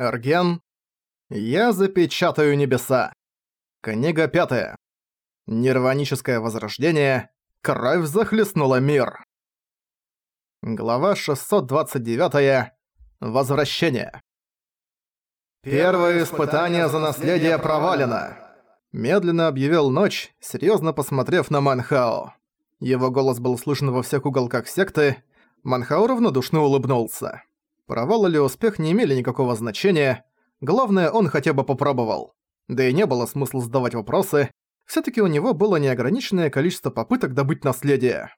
Эрген. Я запечатаю небеса. Книга пятая. Нирваническое возрождение. Кровь захлестнула мир. Глава 629. Возвращение. Первое испытание за наследие провалено. Медленно объявил Ночь, серьезно посмотрев на Манхао. Его голос был слышен во всех уголках секты. Манхао равнодушно улыбнулся. Провал или успех не имели никакого значения, главное, он хотя бы попробовал. Да и не было смысла задавать вопросы, всё-таки у него было неограниченное количество попыток добыть наследие.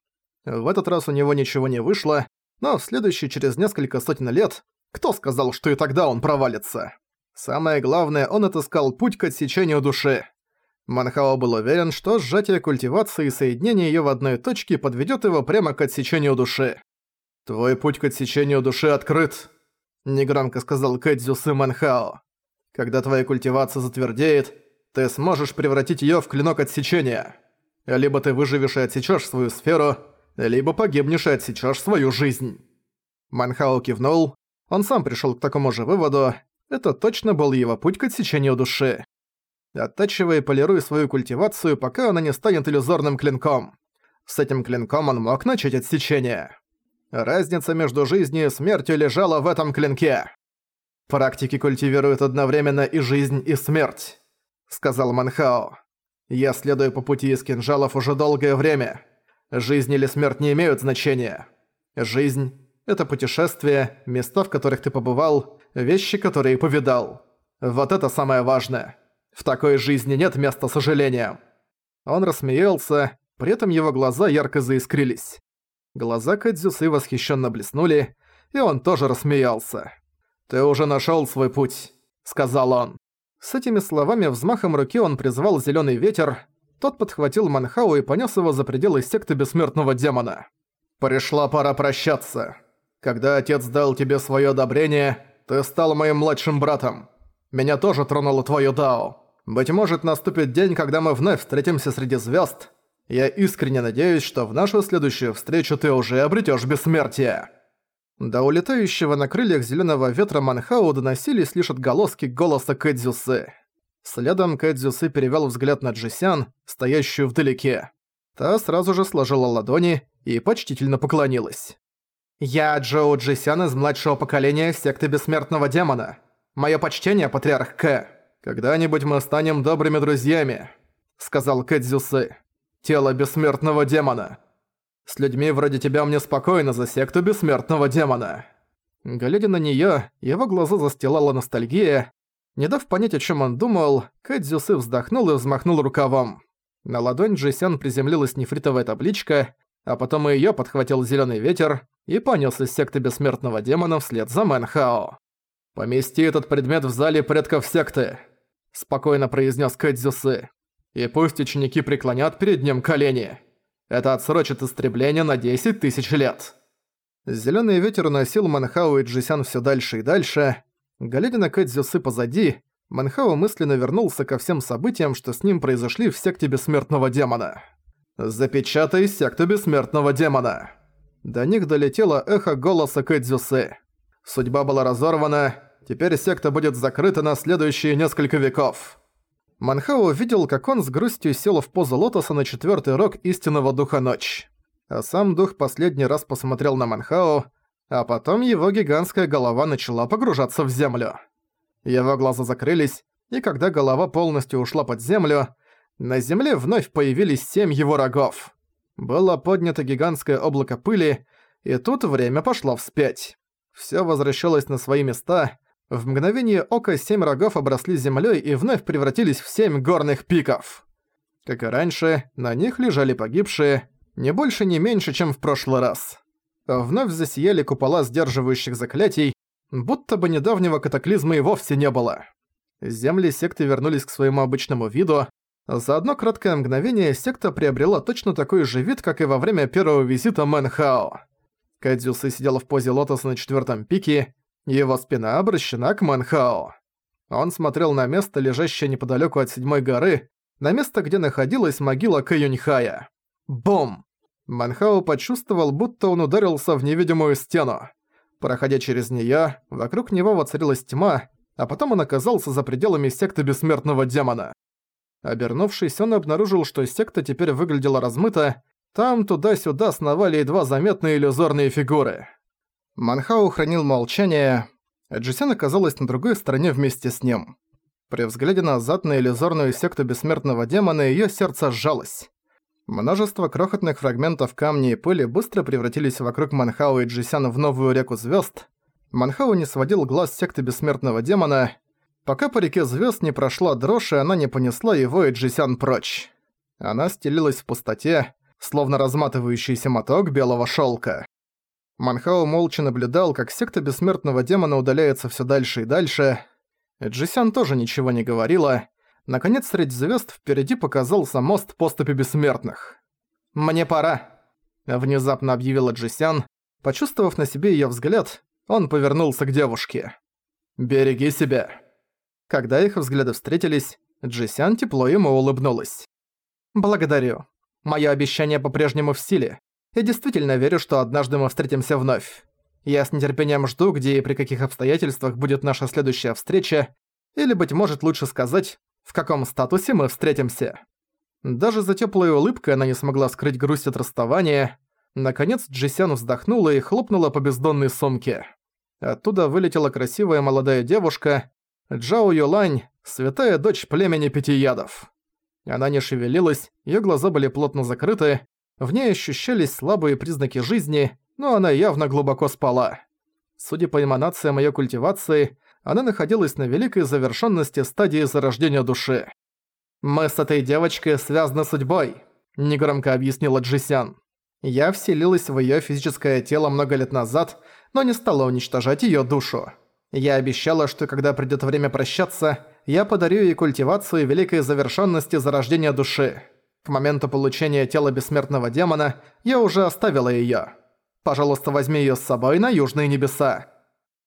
В этот раз у него ничего не вышло, но в следующий через несколько сотен лет, кто сказал, что и тогда он провалится? Самое главное, он отыскал путь к отсечению души. Манхао был уверен, что сжатие культивации и соединение её в одной точке подведёт его прямо к отсечению души. «Твой путь к отсечению души открыт», — негромко сказал Кэдзю Сы Манхао. «Когда твоя культивация затвердеет, ты сможешь превратить её в клинок отсечения. Либо ты выживешь и отсечёшь свою сферу, либо погибнешь и отсечёшь свою жизнь». Манхао кивнул. Он сам пришёл к такому же выводу. Это точно был его путь к отсечению души. Оттачивая и полируя свою культивацию, пока она не станет иллюзорным клинком. С этим клинком он мог начать отсечение. Разница между жизнью и смертью лежала в этом клинке. «Практики культивируют одновременно и жизнь, и смерть», — сказал Манхао. «Я следую по пути из кинжалов уже долгое время. Жизнь или смерть не имеют значения. Жизнь — это путешествия, места, в которых ты побывал, вещи, которые повидал. Вот это самое важное. В такой жизни нет места сожаления». Он рассмеялся, при этом его глаза ярко заискрились. Глаза Кэдзюсы восхищенно блеснули, и он тоже рассмеялся. «Ты уже нашел свой путь», — сказал он. С этими словами взмахом руки он призвал зеленый ветер, тот подхватил Манхау и понес его за пределы секты бессмертного демона. «Пришла пора прощаться. Когда отец дал тебе свое одобрение, ты стал моим младшим братом. Меня тоже тронуло твое дао. Быть может, наступит день, когда мы вновь встретимся среди звезд, я искренне надеюсь, что в нашу следующую встречу ты уже обретёшь бессмертие». До улетающего на крыльях зелёного ветра Манхау доносились лишь отголоски голоса Кэдзюсы. Следом Кэдзюсы перевёл взгляд на Джисян, стоящую вдалеке. Та сразу же сложила ладони и почтительно поклонилась. «Я Джоу Джисян из младшего поколения секты Бессмертного Демона. Моё почтение, патриарх К. Когда-нибудь мы станем добрыми друзьями», — сказал Кэдзюсы тело бессмертного демона. С людьми вроде тебя мне спокойно за секту бессмертного демона». Глядя на неё, его глаза застилала ностальгия. Не дав понять, о чём он думал, Кэдзюсы вздохнул и взмахнул рукавом. На ладонь Джисян приземлилась нефритовая табличка, а потом и её подхватил зелёный ветер и понёс из секты бессмертного демона вслед за Мэнхао. «Помести этот предмет в зале предков секты», — спокойно произнёс Кэдзюсы. И пусть ученики преклонят перед ним колени. Это отсрочит истребление на 10 тысяч лет. Зелёный ветер уносил Манхау и Джисян всё дальше и дальше. Глядя на Кэдзюсы позади, Манхау мысленно вернулся ко всем событиям, что с ним произошли в секте Бессмертного Демона. «Запечатай секту Бессмертного Демона!» До них долетело эхо голоса Кэдзюсы. Судьба была разорвана, теперь секта будет закрыта на следующие несколько веков. Манхао видел, как он с грустью сел в позу лотоса на четвертый рог истинного духа ночь. А сам дух последний раз посмотрел на Манхао, а потом его гигантская голова начала погружаться в землю. Его глаза закрылись, и когда голова полностью ушла под землю, на земле вновь появились семь его рогов. Было поднято гигантское облако пыли, и тут время пошло вспять. Всё возвращалось на свои места, в мгновение ока семь рогов обросли землей и вновь превратились в семь горных пиков. Как и раньше, на них лежали погибшие, не больше, не меньше, чем в прошлый раз. Вновь засияли купола сдерживающих заклятий, будто бы недавнего катаклизма и вовсе не было. Земли секты вернулись к своему обычному виду. За одно краткое мгновение секта приобрела точно такой же вид, как и во время первого визита Мэнхао. Кадзюсы сидела в позе лотоса на четвертом пике, его спина обращена к Манхао. Он смотрел на место, лежащее неподалеку от седьмой горы, на место, где находилась могила Каюньхая. Бум! Манхао почувствовал, будто он ударился в невидимую стену. Проходя через неё, вокруг него воцарилась тьма, а потом он оказался за пределами секты Бессмертного Демона. Обернувшись, он обнаружил, что секта теперь выглядела размыто, там туда-сюда сновали едва заметные иллюзорные фигуры. Манхау хранил молчание, Джисян оказалась на другой стороне вместе с ним. При взгляде назад на иллюзорную секту Бессмертного Демона её сердце сжалось. Множество крохотных фрагментов камня и пыли быстро превратились вокруг Манхау и Джисяна в новую реку звёзд. Манхау не сводил глаз секты Бессмертного Демона, пока по реке звёзд не прошла дрожь, и она не понесла его и Джисян прочь. Она стелилась в пустоте, словно разматывающийся моток белого шелка. Манхао молча наблюдал, как секта бессмертного демона удаляется все дальше и дальше. Джисян тоже ничего не говорила. Наконец, среди звезд впереди показался мост поступи бессмертных. «Мне пора», — внезапно объявила Джисян. Почувствовав на себе ее взгляд, он повернулся к девушке. «Береги себя». Когда их взгляды встретились, Джисян тепло ему улыбнулась. «Благодарю. Моё обещание по-прежнему в силе. Я действительно верю, что однажды мы встретимся вновь. Я с нетерпением жду, где и при каких обстоятельствах будет наша следующая встреча, или, быть может, лучше сказать, в каком статусе мы встретимся. Даже за тёплой улыбкой она не смогла скрыть грусть от расставания. Наконец Джисян вздохнула и хлопнула по бездонной сумке. Оттуда вылетела красивая молодая девушка, Джао Юлань, святая дочь племени Пяти Ядов. Она не шевелилась, её глаза были плотно закрыты, в ней ощущались слабые признаки жизни, но она явно глубоко спала. Судя по эманациям её культивации, она находилась на великой завершенности стадии зарождения души. «Мы с этой девочкой связаны судьбой», – негромко объяснила Джисян. «Я вселилась в её физическое тело много лет назад, но не стала уничтожать её душу. Я обещала, что когда придёт время прощаться, я подарю ей культивацию великой завершенности зарождения души. К моменту получения тела бессмертного демона я уже оставила её. Пожалуйста, возьми её с собой на южные небеса».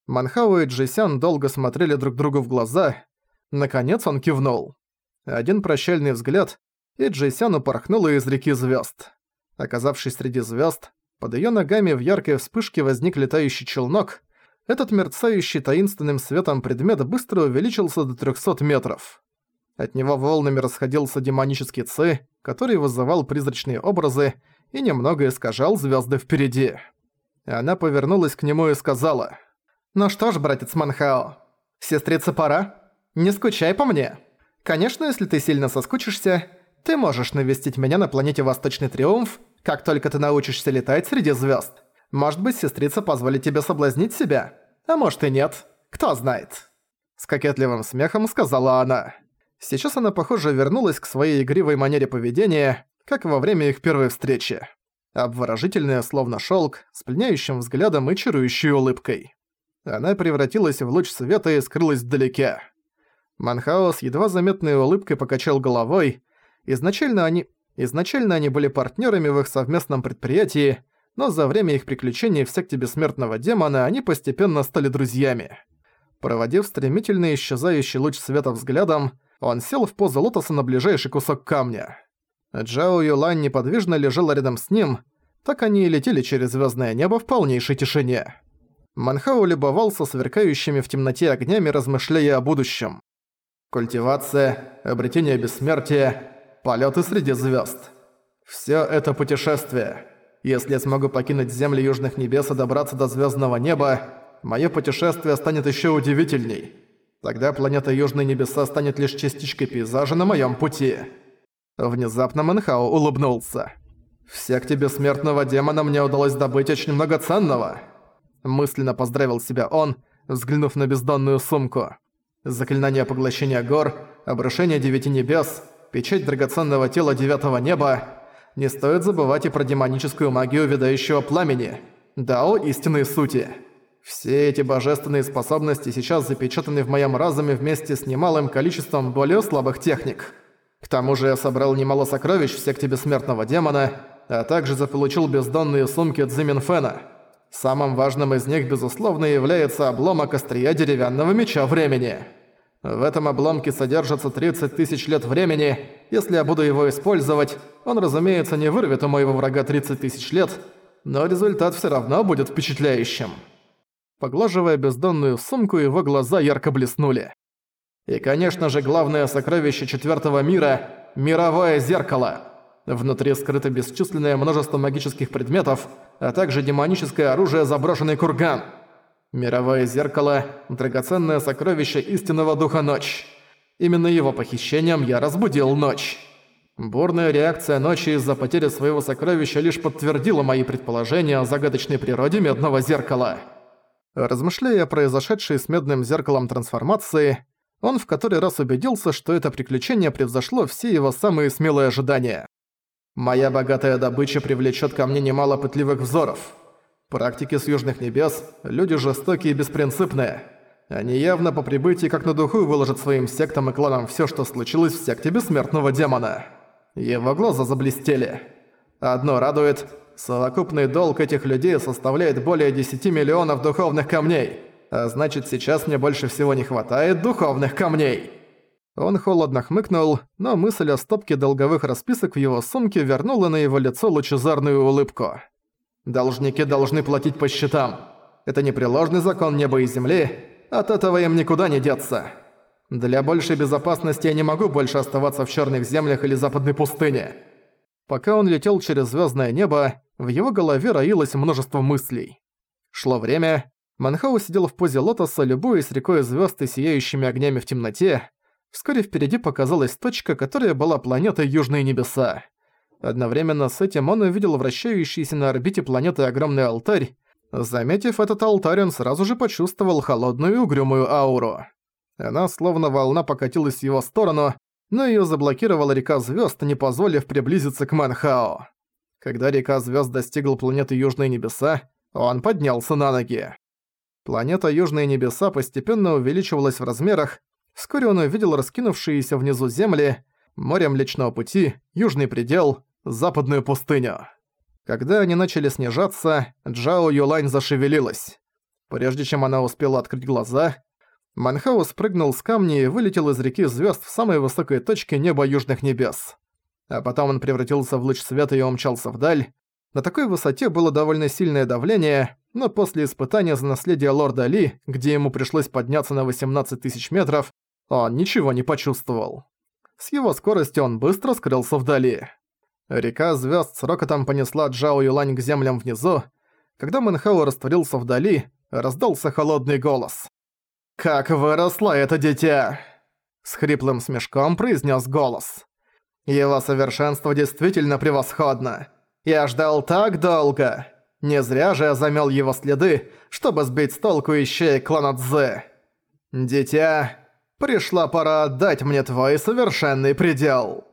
Манхау и Джисян долго смотрели друг другу в глаза. Наконец он кивнул. Один прощальный взгляд, и Джисян упорхнула из реки звёзд. Оказавшись среди звёзд, под её ногами в яркой вспышке возник летающий челнок, этот мерцающий таинственным светом предмет быстро увеличился до 300 метров. От него волнами расходился демонический ци, который вызывал призрачные образы и немного искажал звезды впереди. Она повернулась к нему и сказала, «Ну что ж, братец Манхао, сестрица пора? Не скучай по мне. Конечно, если ты сильно соскучишься, ты можешь навестить меня на планете Восточный Триумф, как только ты научишься летать среди звезд. Может быть, сестрица позволит тебе соблазнить себя? А может и нет. Кто знает?» С кокетливым смехом сказала она. Сейчас она, похоже, вернулась к своей игривой манере поведения, как во время их первой встречи. Обворожительная, словно шелк, с пленяющим взглядом и чарующей улыбкой. Она превратилась в луч света и скрылась вдалеке. Манхаус едва заметной улыбкой покачал головой. Изначально они... Изначально они были партнерами в их совместном предприятии, но за время их приключений в секте Бессмертного Демона они постепенно стали друзьями. Проводив стремительно исчезающий луч света взглядом, он сел в позу лотоса на ближайший кусок камня. Джао Юлань неподвижно лежала рядом с ним, так они и летели через звездное небо в полнейшей тишине. Манхау любовался сверкающими в темноте огнями, размышляя о будущем. Культивация, обретение бессмертия, полеты среди звезд. Все это путешествие. Если я смогу покинуть земли Южных Небес и добраться до звездного неба, мое путешествие станет еще удивительней. Тогда планета Южные Небеса станет лишь частичкой пейзажа на моем пути. Внезапно Мэнхао улыбнулся. «В секте бессмертного демона мне удалось добыть очень много ценного». Мысленно поздравил себя он, взглянув на бездонную сумку. Заклинание поглощения гор, обрушение девяти небес, печать драгоценного тела девятого неба, не стоит забывать и про демоническую магию видающего пламени. Дао истинной сути. Все эти божественные способности сейчас запечатаны в моем разуме вместе с немалым количеством более слабых техник. К тому же я собрал немало сокровищ в секте бессмертного демона, а также заполучил бездонные сумки Цзиминфена. Самым важным из них, безусловно, является обломок острия деревянного меча времени. В этом обломке содержится 30 тысяч лет времени. Если я буду его использовать, он, разумеется, не вырвет у моего врага 30 тысяч лет, но результат все равно будет впечатляющим. Поглаживая бездонную сумку, его глаза ярко блеснули. И, конечно же, главное сокровище четвертого мира – мировое зеркало. Внутри скрыто бесчисленное множество магических предметов, а также демоническое оружие «Заброшенный курган». Мировое зеркало – драгоценное сокровище истинного духа Ночь. Именно его похищением я разбудил Ночь. Бурная реакция Ночи из-за потери своего сокровища лишь подтвердила мои предположения о загадочной природе Медного Зеркала. Размышляя о произошедшей с Медным Зеркалом трансформации, он в который раз убедился, что это приключение превзошло все его самые смелые ожидания. «Моя богатая добыча привлечет ко мне немало пытливых взоров. Практики с Южных Небес – люди жестокие и беспринципные. Они явно по прибытии как на духу выложат своим сектам и кланам все, что случилось в секте Бессмертного Демона». Его глаза заблестели. Одно радует – совокупный долг этих людей составляет более 10 миллионов духовных камней. А значит, сейчас мне больше всего не хватает духовных камней. Он холодно хмыкнул, но мысль о стопке долговых расписок в его сумке вернула на его лицо лучезарную улыбку. «Должники должны платить по счетам. Это непреложный закон неба и земли, от этого им никуда не деться. Для большей безопасности я не могу больше оставаться в черных землях или западной пустыне». Пока он летел через звездное небо, в его голове роилось множество мыслей. Шло время, Манхау сидел в позе лотоса, любуясь рекой звезд и сияющими огнями в темноте. Вскоре впереди показалась точка, которая была планетой Южные Небеса. Одновременно с этим он увидел вращающийся на орбите планеты огромный алтарь. Заметив этот алтарь, он сразу же почувствовал холодную и угрюмую ауру. Она словно волна покатилась в его сторону, но её заблокировала река звёзд, не позволив приблизиться к Манхао. Когда река звёзд достигла планеты Южные Небеса, он поднялся на ноги. Планета Южные Небеса постепенно увеличивалась в размерах, вскоре он увидел раскинувшиеся внизу земли, море Млечного Пути, Южный Предел, Западную пустыню. Когда они начали снижаться, Джао Юлань зашевелилась. Прежде чем она успела открыть глаза, Манхау спрыгнул с камня и вылетел из реки звезд в самой высокой точке неба Южных Небес. А потом он превратился в луч света и умчался вдаль. На такой высоте было довольно сильное давление, но после испытания за наследие лорда Ли, где ему пришлось подняться на 18 тысяч метров, он ничего не почувствовал. С его скоростью он быстро скрылся вдали. Река звезд с рокотом понесла Джао Юлань к землям внизу. Когда Мэнхао растворился вдали, раздался холодный голос. «Как выросло это дитя!» С хриплым смешком произнес голос. «Его совершенство действительно превосходно. Я ждал так долго!» Не зря же я замел его следы, чтобы сбить с толку ищей клана Цзэ. «Дитя, пришла пора отдать мне твой совершенный предел».